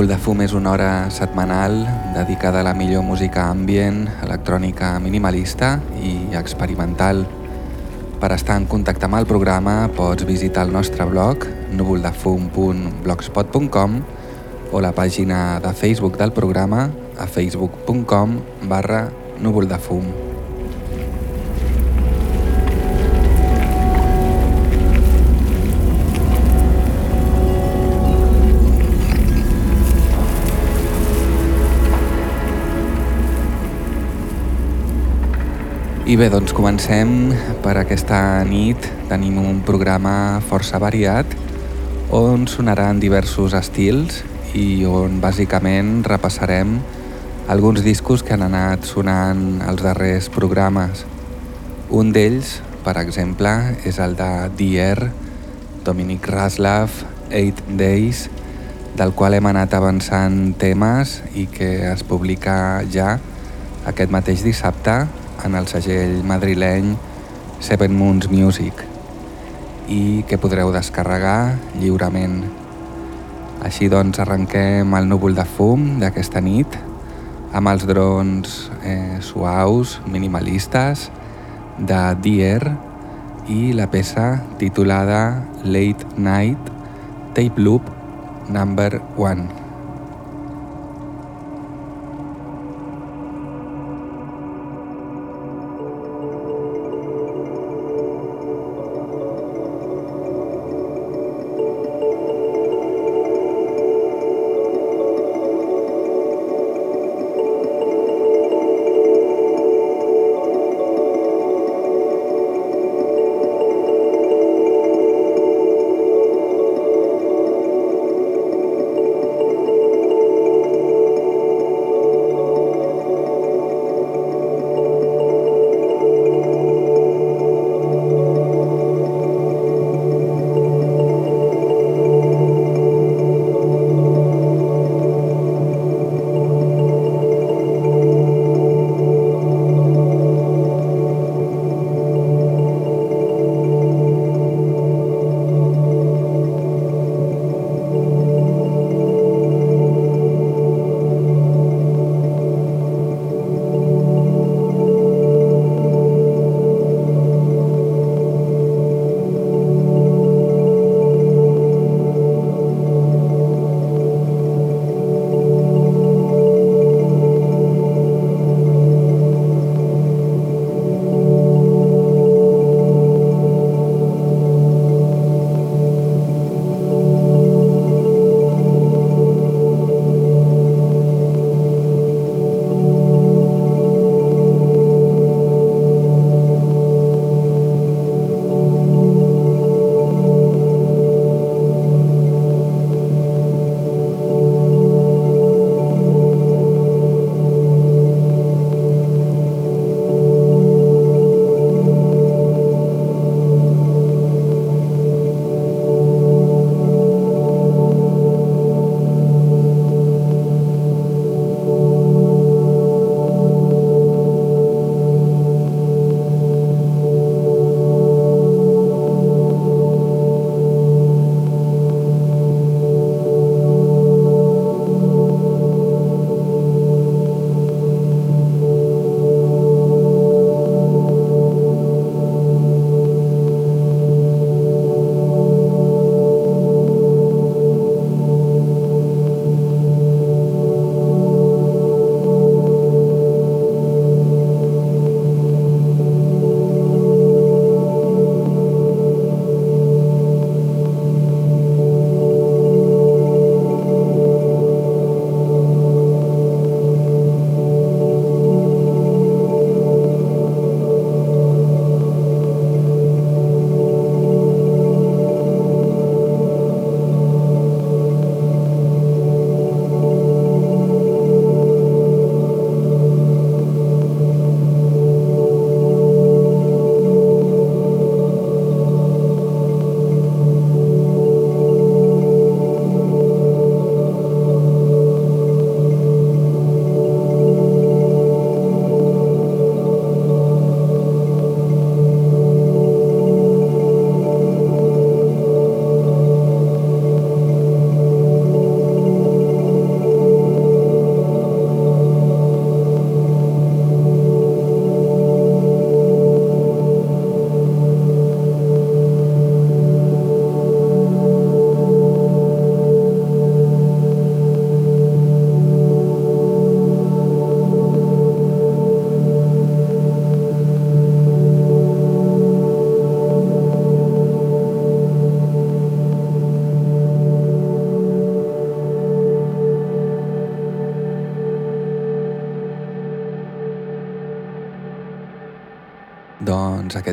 Núvol de fum és una hora setmanal dedicada a la millor música ambient, electrònica minimalista i experimental. Per estar en contacte amb el programa pots visitar el nostre blog núvoldefum.blogspot.com o la pàgina de Facebook del programa a facebook.com barra núvoldefum. I bé, doncs comencem per aquesta nit. Tenim un programa força variat on sonaran diversos estils i on bàsicament repassarem alguns discos que han anat sonant als darrers programes. Un d'ells, per exemple, és el de Dier, Dominic Raslav, 8 Days, del qual hem anat avançant temes i que es publica ja aquest mateix dissabte en el segell madrileny Seven Moons Music i que podreu descarregar lliurement. Així doncs arrenquem el núvol de fum d'aquesta nit amb els drons eh, suaus, minimalistes de Dier i la peça titulada Late Night Tape Loop Number 1.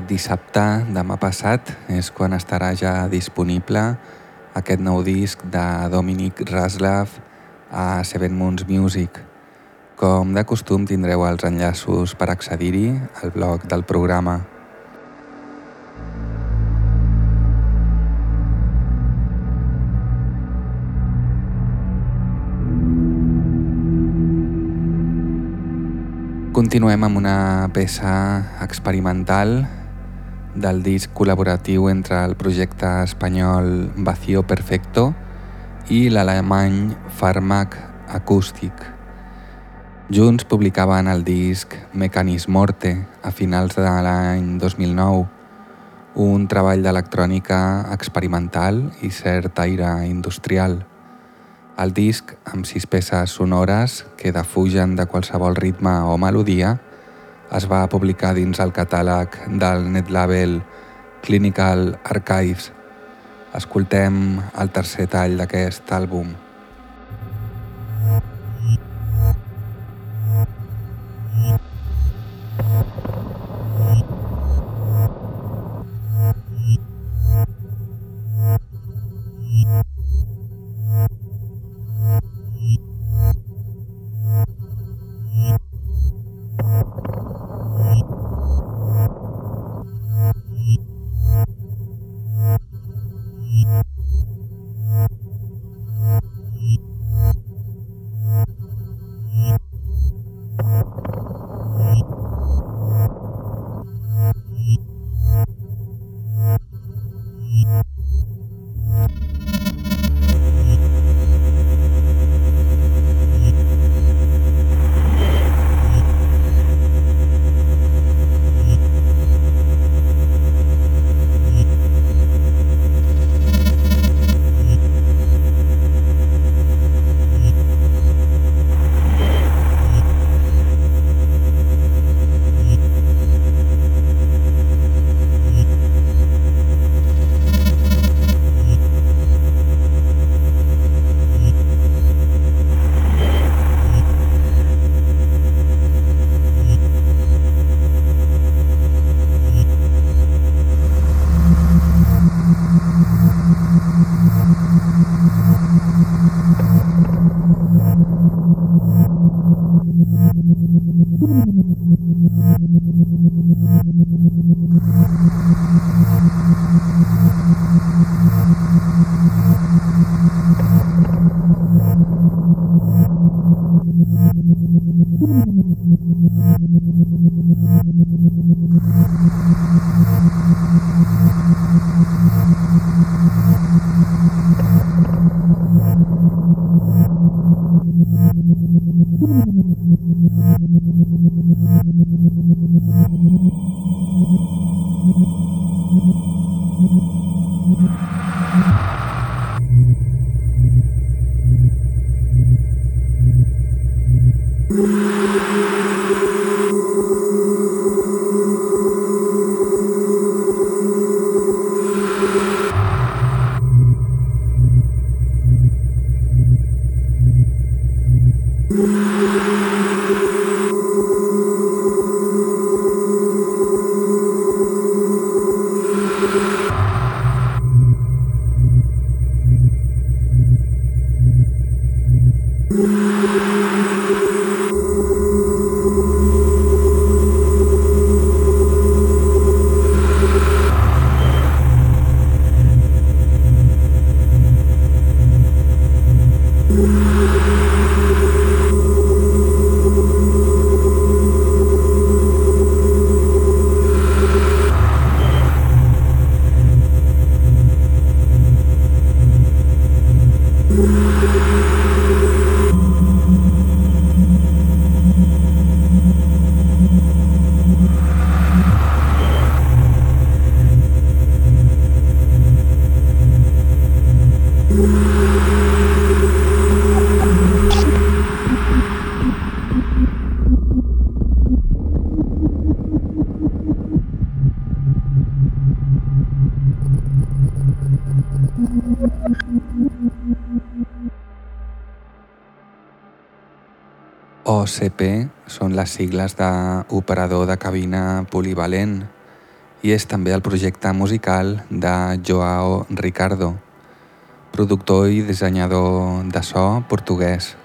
Dissabte, demà passat, és quan estarà ja disponible aquest nou disc de Dominic Raslav a Seven Moons Music. Com de costum tindreu els enllaços per accedir-hi al blog del programa. Continuem amb una peça experimental del disc col·laboratiu entre el projecte espanyol Vacío Perfecto i l'alemany Fàrmac Acústic. Junts publicaven el disc Mecanis Morte a finals de l'any 2009, un treball d'electrònica experimental i cert aire industrial. El disc, amb sis peces sonores que defugen de qualsevol ritme o melodia, es va publicar dins el catàleg del netlabel Clinical Archives. Escoltem el tercer tall d'aquest àlbum. Thank you. OCP són les sigles d'Operador de Cabina Polivalent, i és també el projecte musical de Joao Ricardo, productor i dissenyador de so portuguès.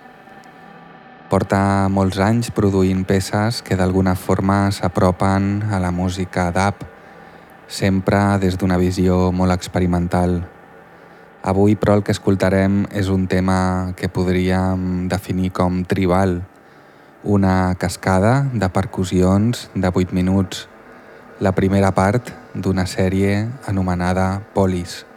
Porta molts anys produint peces que d'alguna forma s'apropen a la música DAP, sempre des d'una visió molt experimental. Avui, però, el que escoltarem és un tema que podríem definir com tribal, una cascada de percussions de 8 minuts, la primera part d'una sèrie anomenada Polis.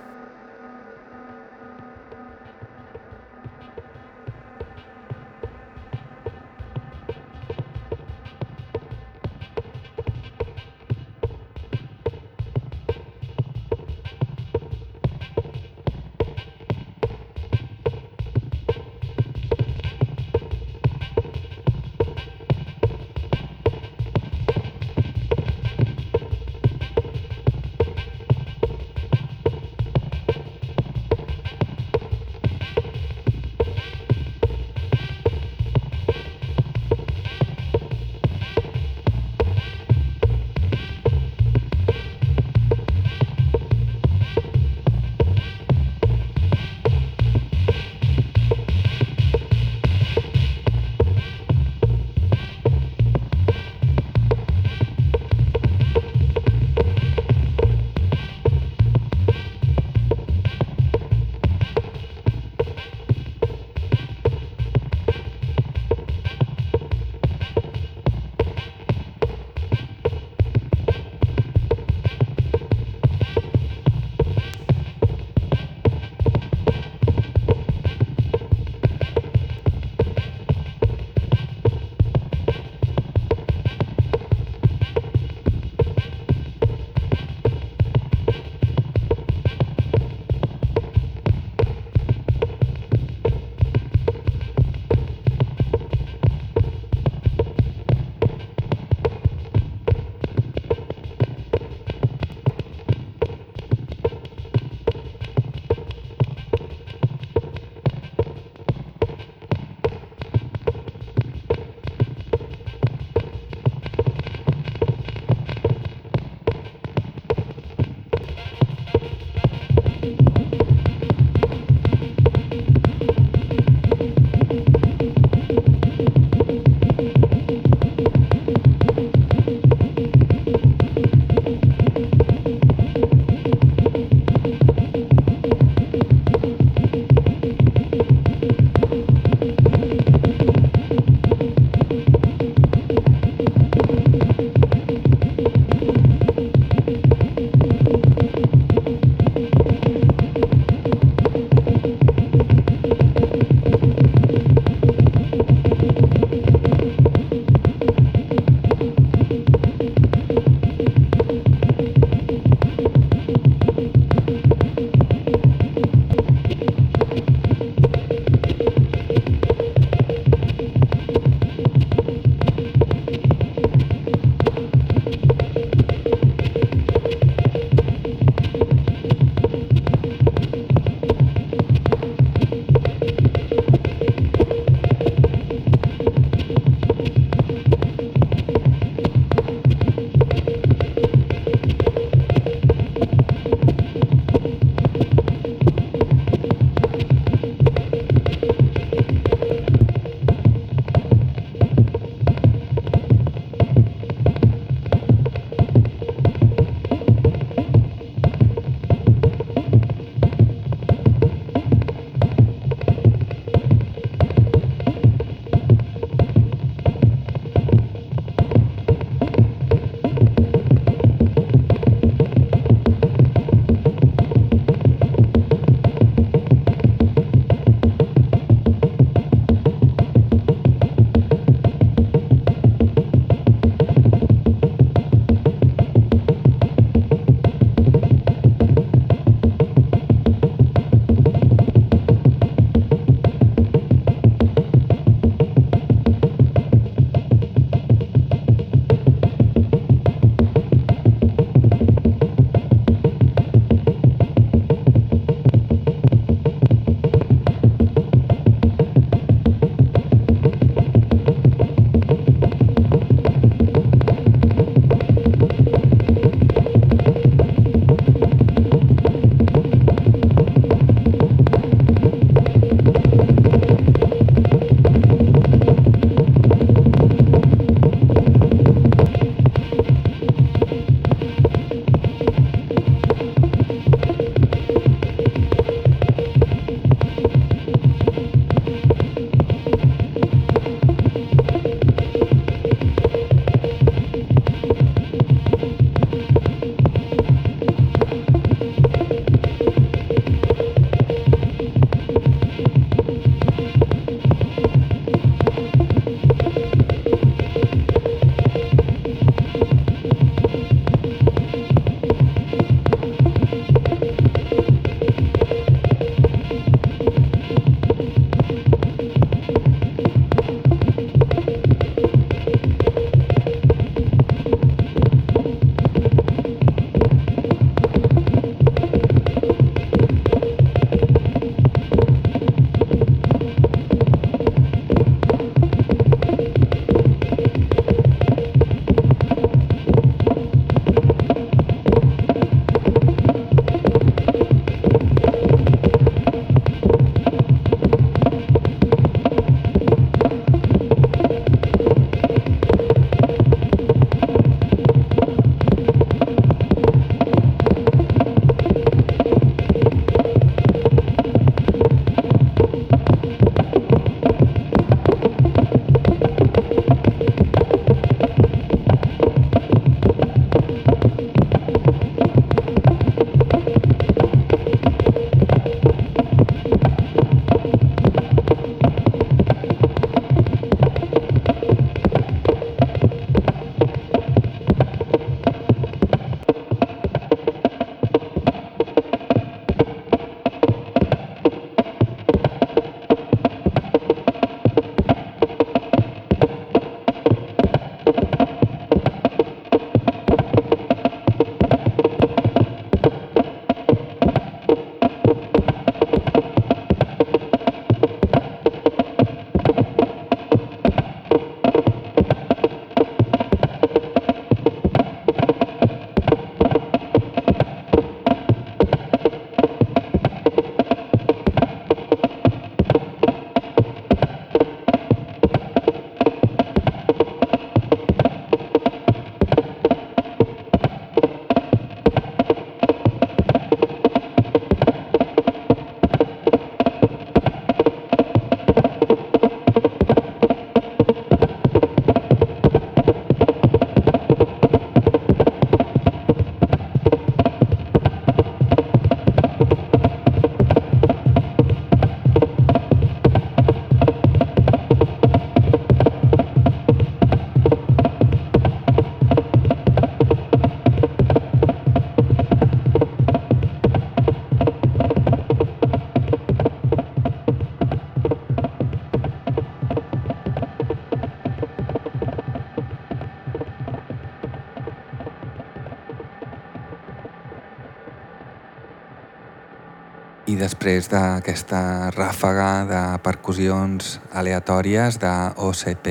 Després d'aquesta ràfaga de percussions aleatòries de OCP,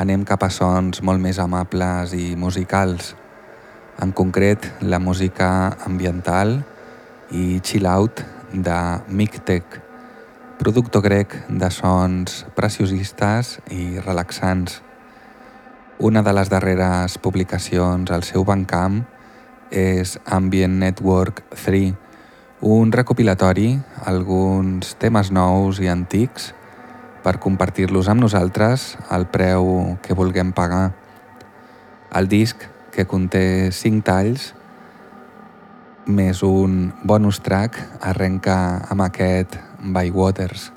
anem cap a sons molt més amables i musicals. En concret, la música ambiental i chill out de Mictec, productor grec de sons preciosistes i relaxants. Una de les darreres publicacions al seu bancamp és Ambient Network 3, un recopilatori, alguns temes nous i antics per compartir-los amb nosaltres al preu que vulguem pagar. El disc, que conté 5 talls, més un bonus track, arrenca amb aquest By Waters.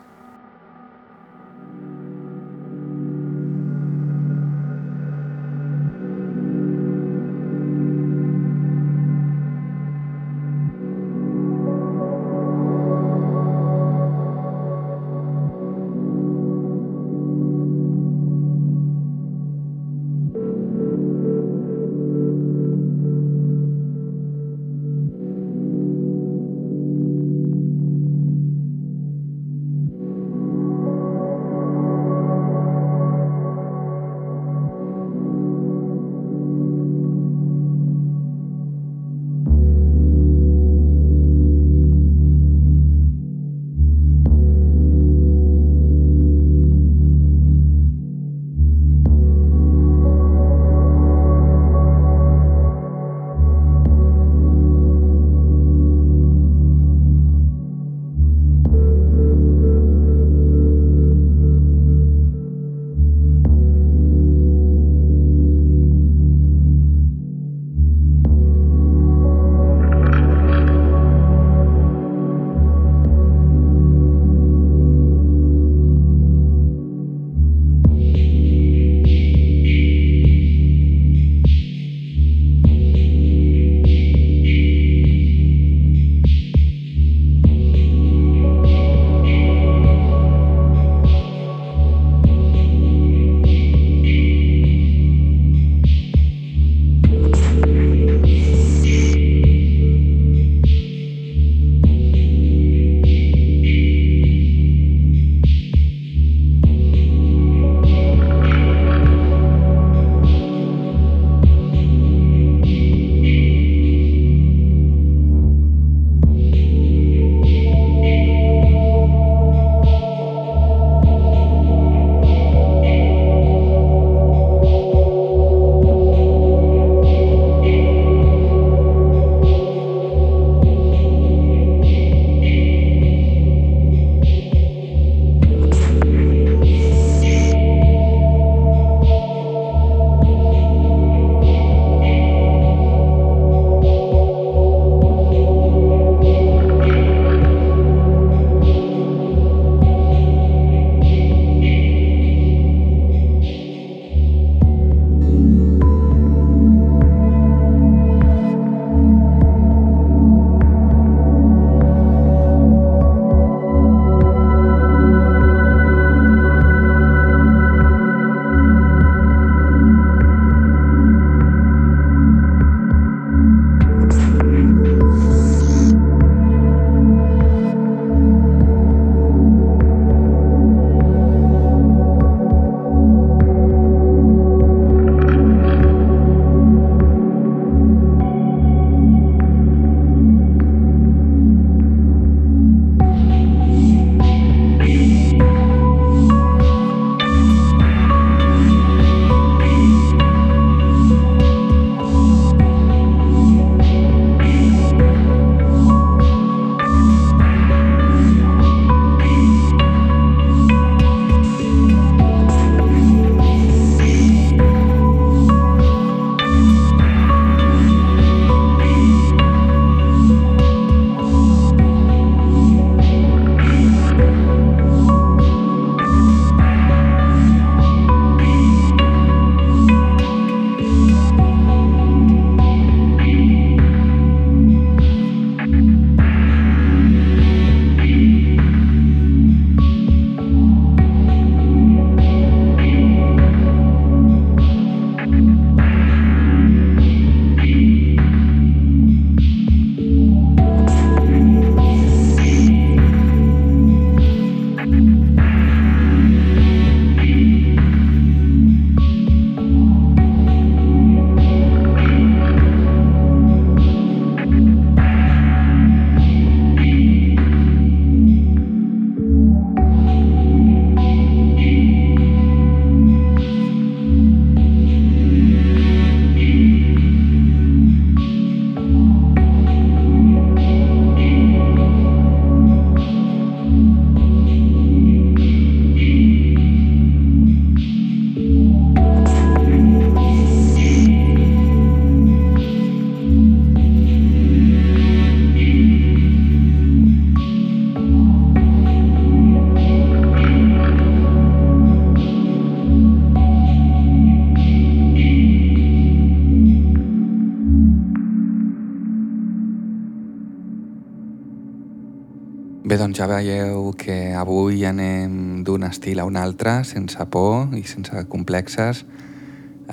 Veieu que avui anem d'un estil a un altre, sense por i sense complexes,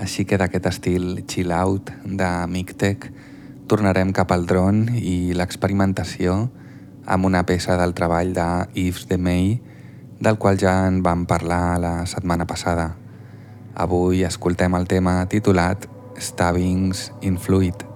així que d'aquest estil chill out de Mictec tornarem cap al dron i l'experimentació amb una peça del treball de Yves de May, del qual ja en vam parlar la setmana passada. Avui escoltem el tema titulat Stabbings in Fluid.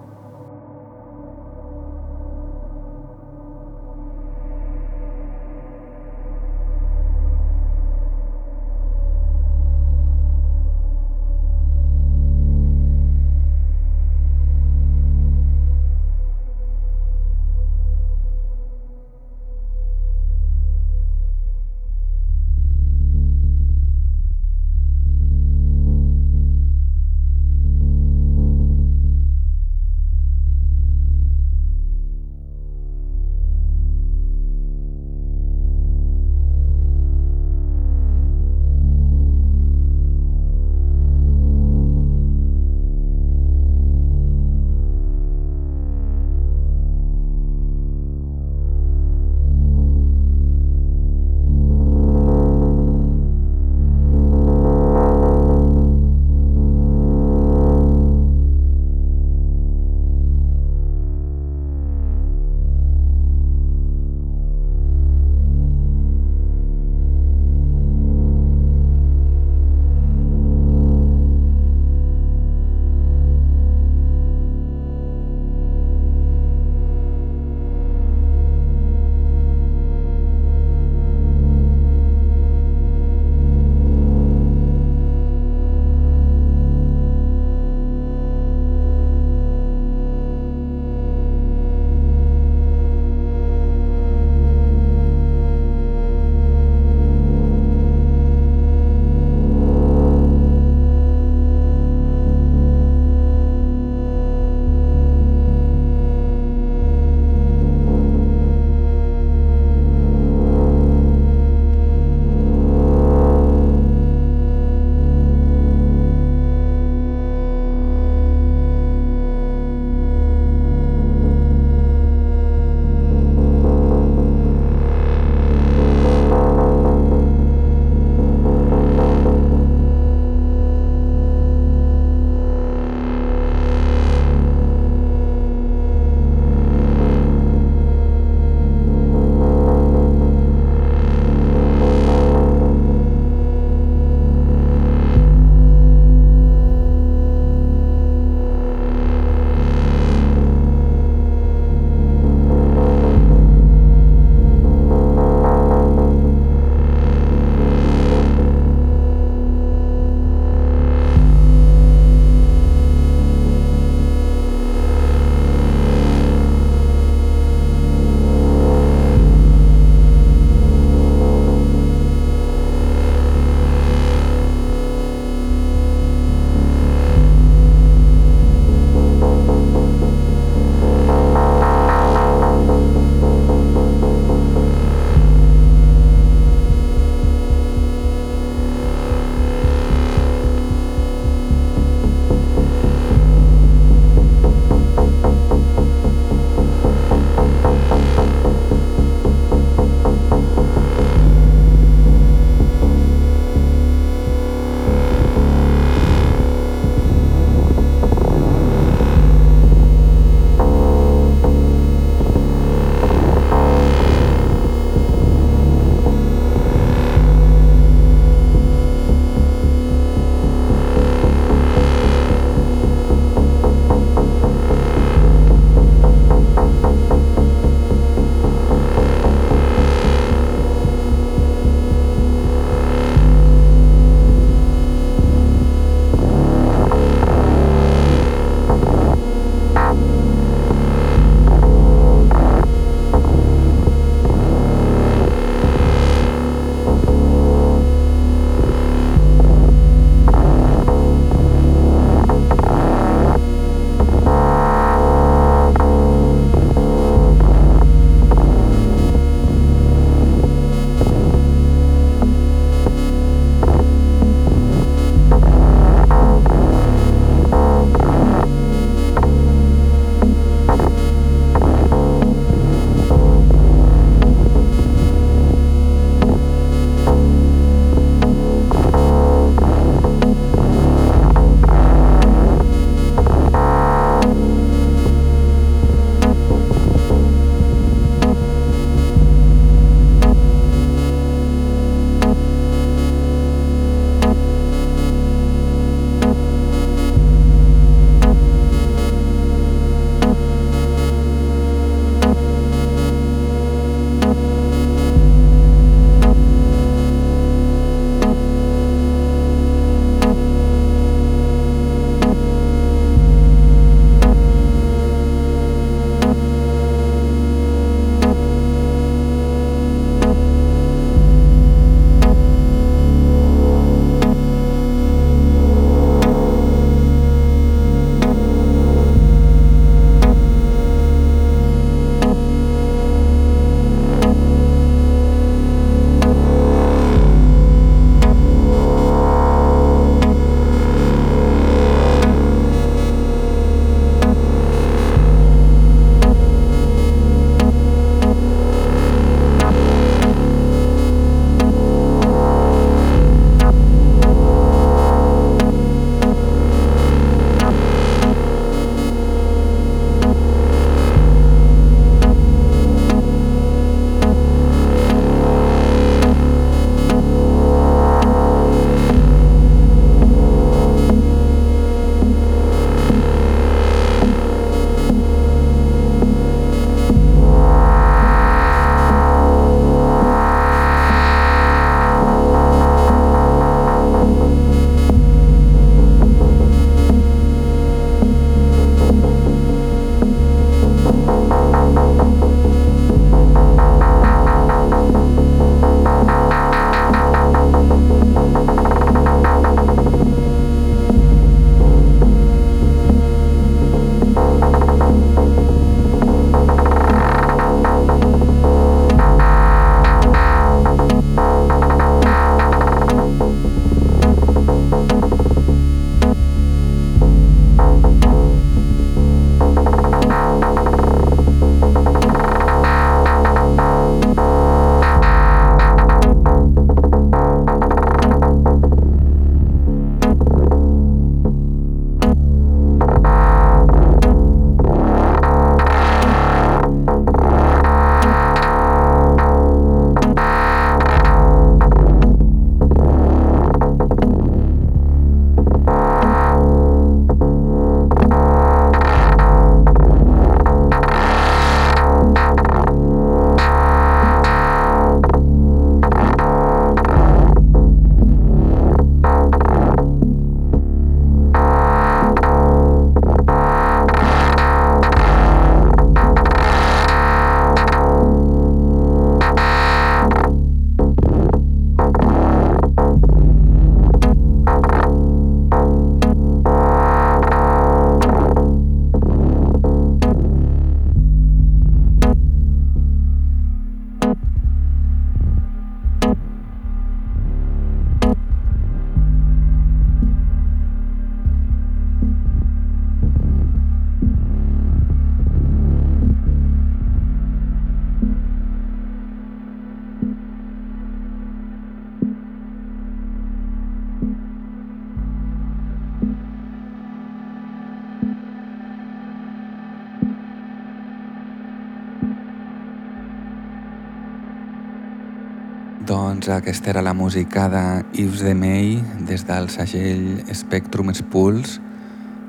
Aquesta era la música de Yves de May des del segell Spectrum Spools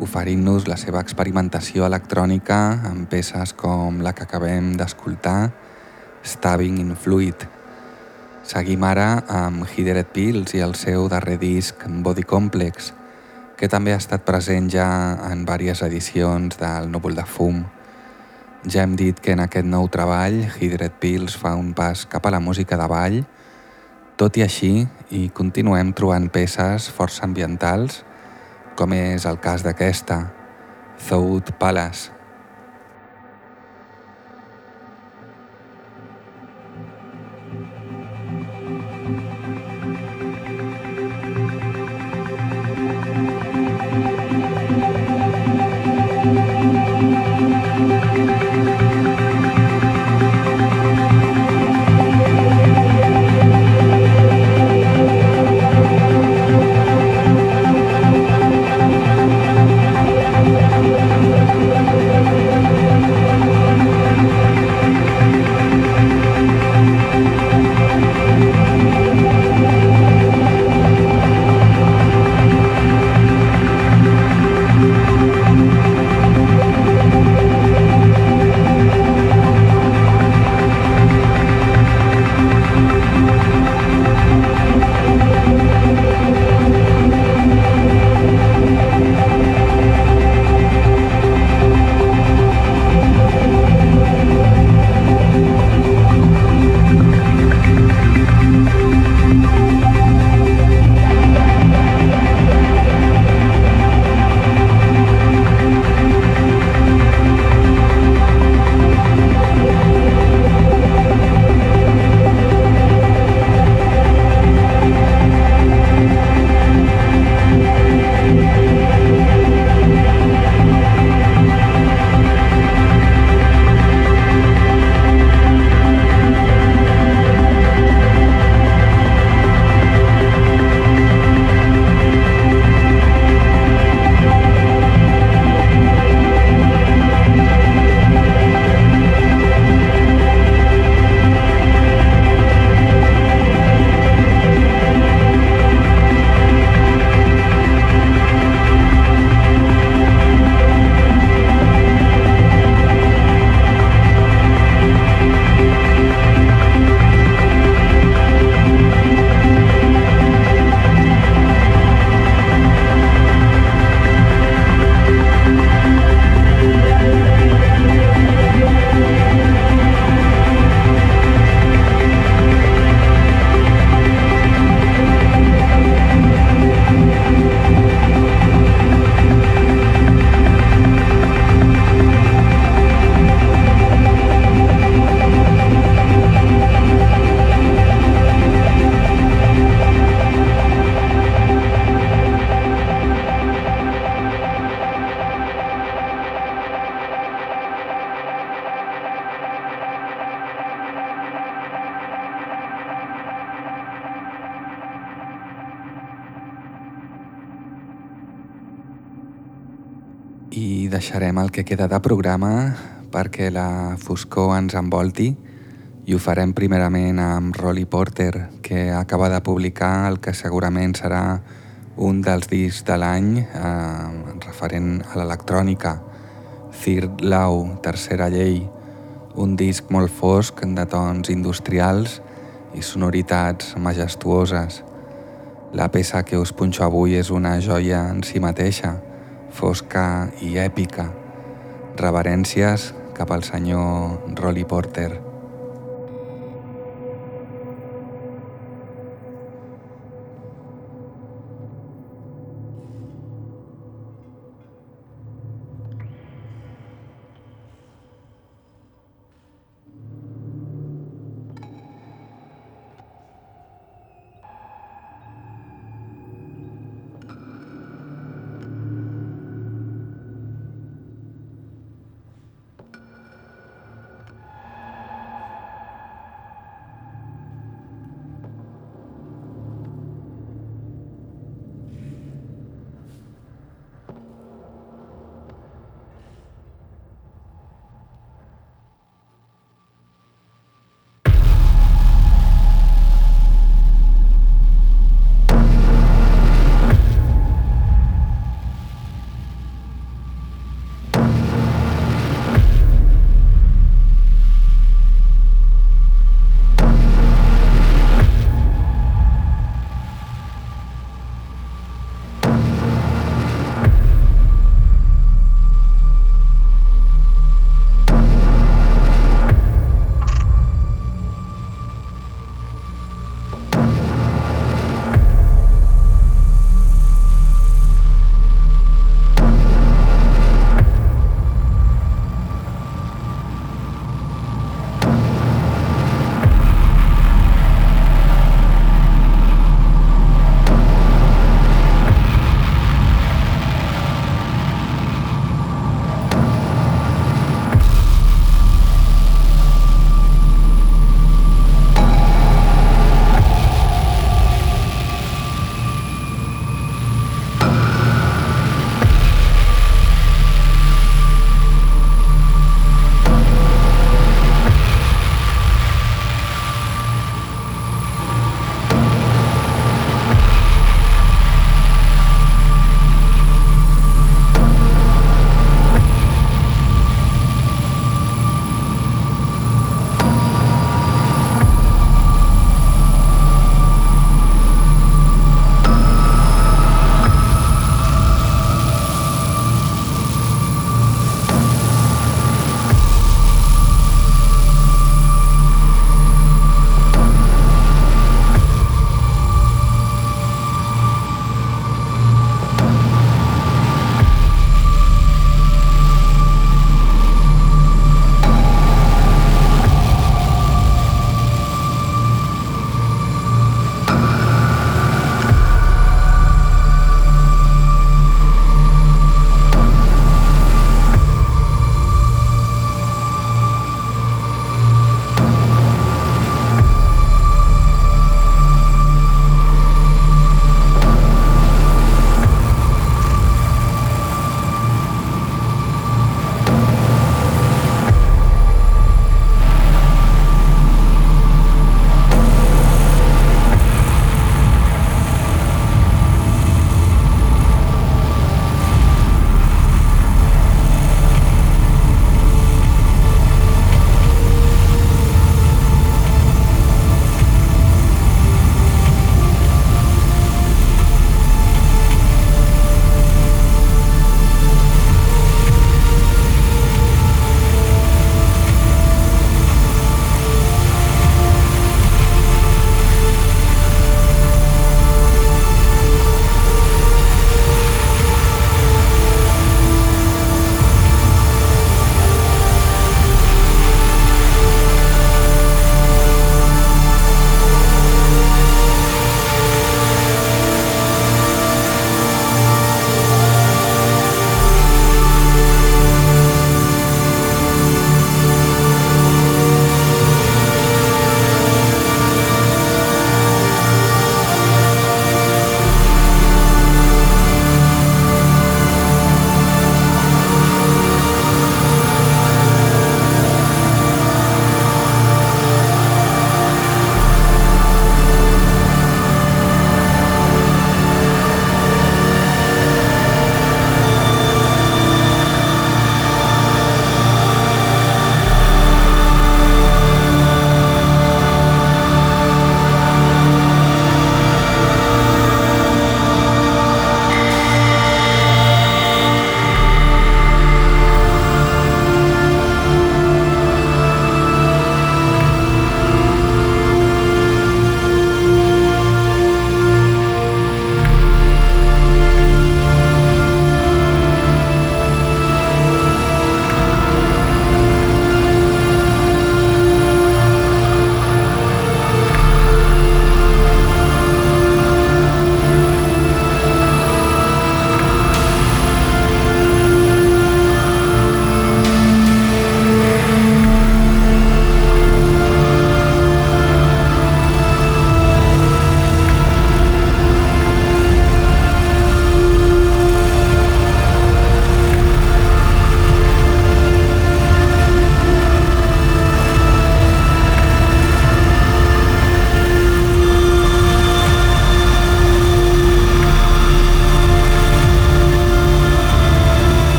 oferint-nos la seva experimentació electrònica amb peces com la que acabem d'escoltar, Stabbing in Fluid. Seguim ara amb Hideret Pills i el seu darrer disc Body Complex, que també ha estat present ja en diverses edicions del Núvol de Fum. Ja hem dit que en aquest nou treball Hidret Pills fa un pas cap a la música de ball, tot i així hi continuem trobant peces força ambientals, com és el cas d'aquesta, Thought Palace. Que queda de programa perquè la foscor ens envolti i ho farem primerament amb Rolly Porter, que acaba de publicar el que segurament serà un dels discs de l'any eh, referent a l'electrònica, Third Law, Tercera Llei, un disc molt fosc de tons industrials i sonoritats majestuoses. La peça que us punxo avui és una joia en si mateixa, fosca i èpica. Reverències cap al senyor Rolly Porter.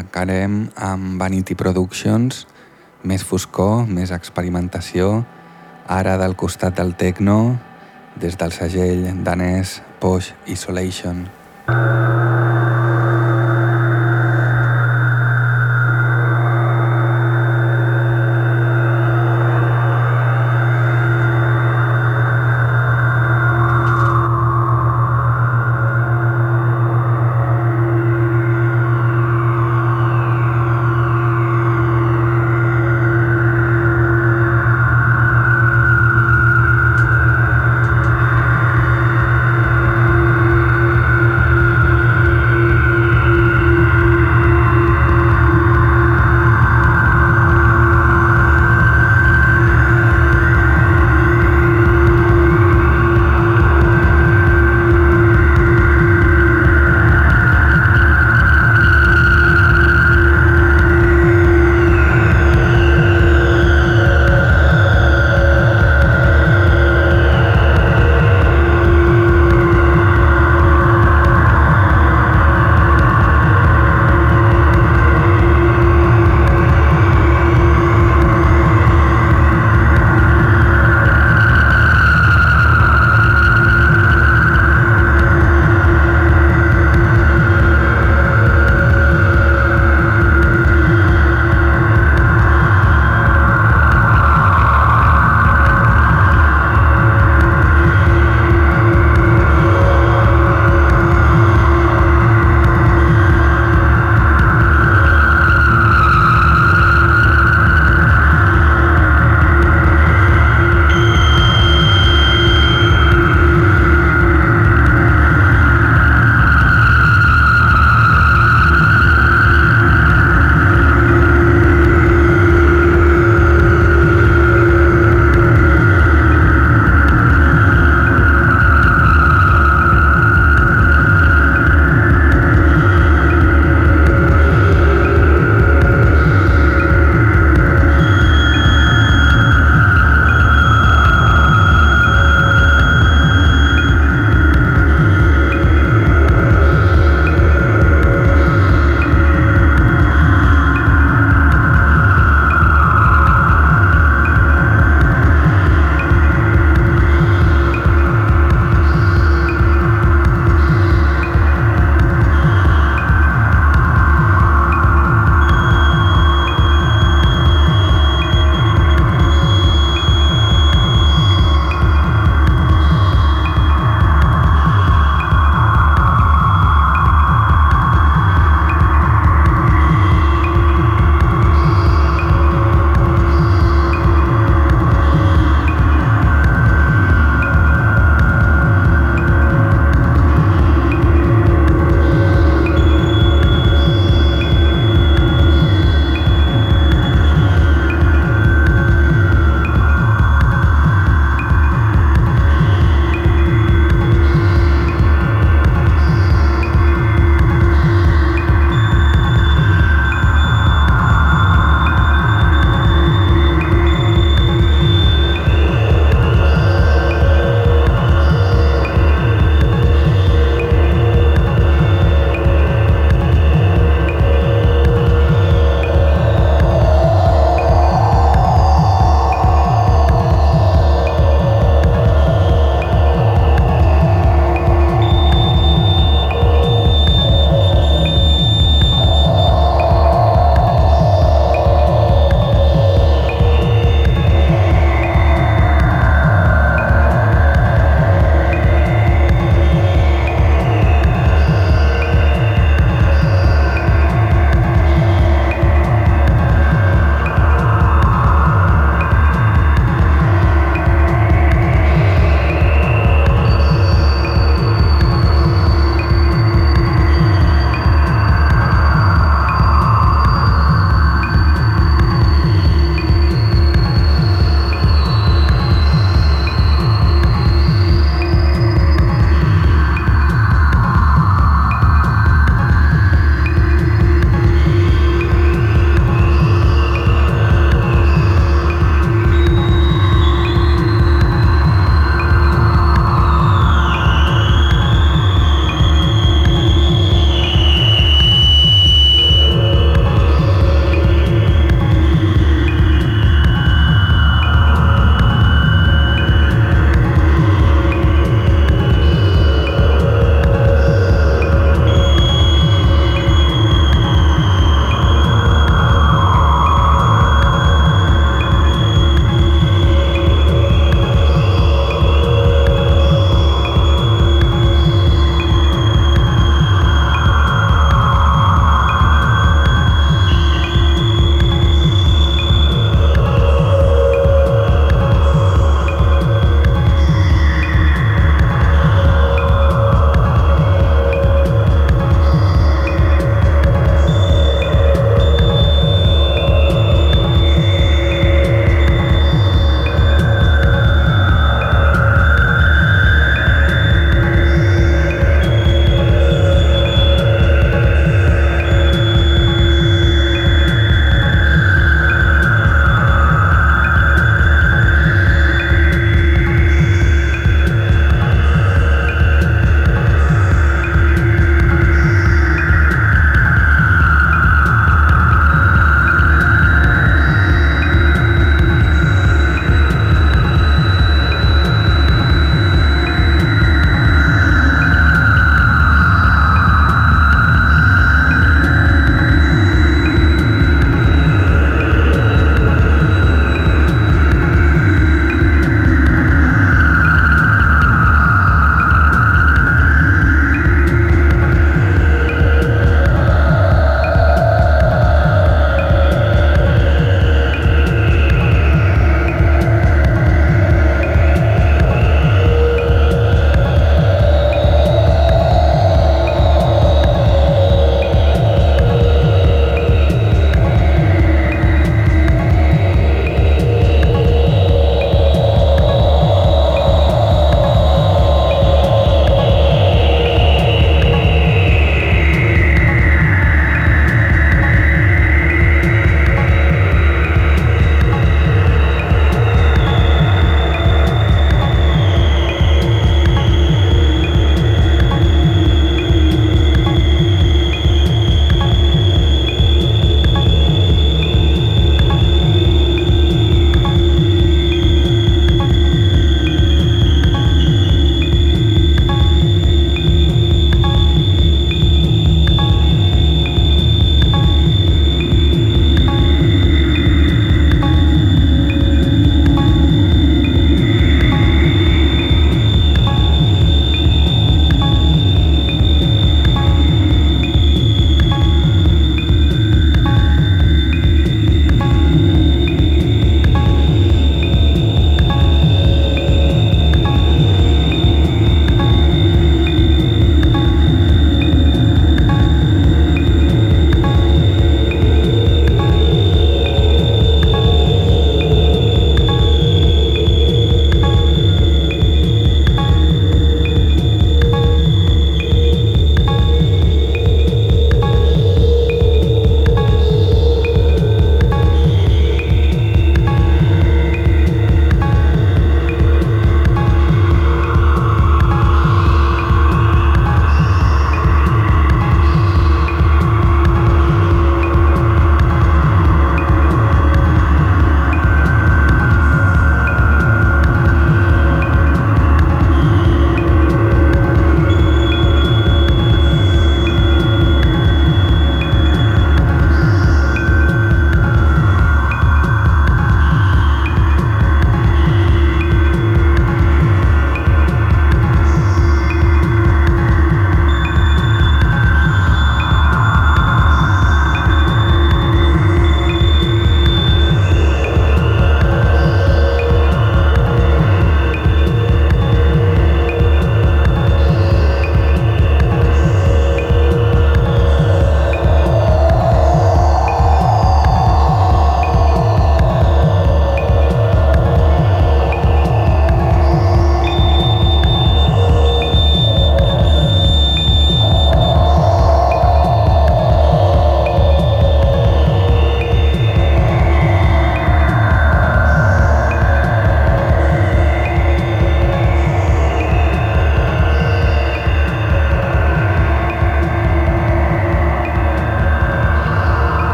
Tancarem amb Vanity Productions, més foscor, més experimentació, ara del costat del techno, des del segell danès Posh Isolation.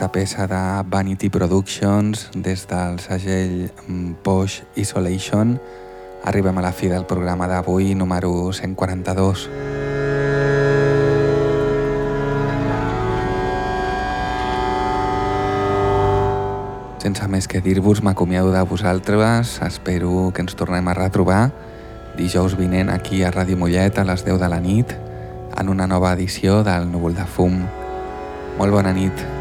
Aquesta peça de Vanity Productions des del segell mm, Posh Isolation arribem a la fi del programa d'avui número 142. Sense més que dir-vos, m'acomiado de vosaltres, espero que ens tornem a retrobar dijous vinent aquí a Ràdio Mollet a les 10 de la nit en una nova edició del Núvol de Fum. Molt bona nit.